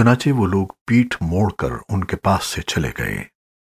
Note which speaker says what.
Speaker 1: चुनाचे वो लोग पीठ मोड़कर उनके पास से चले गए।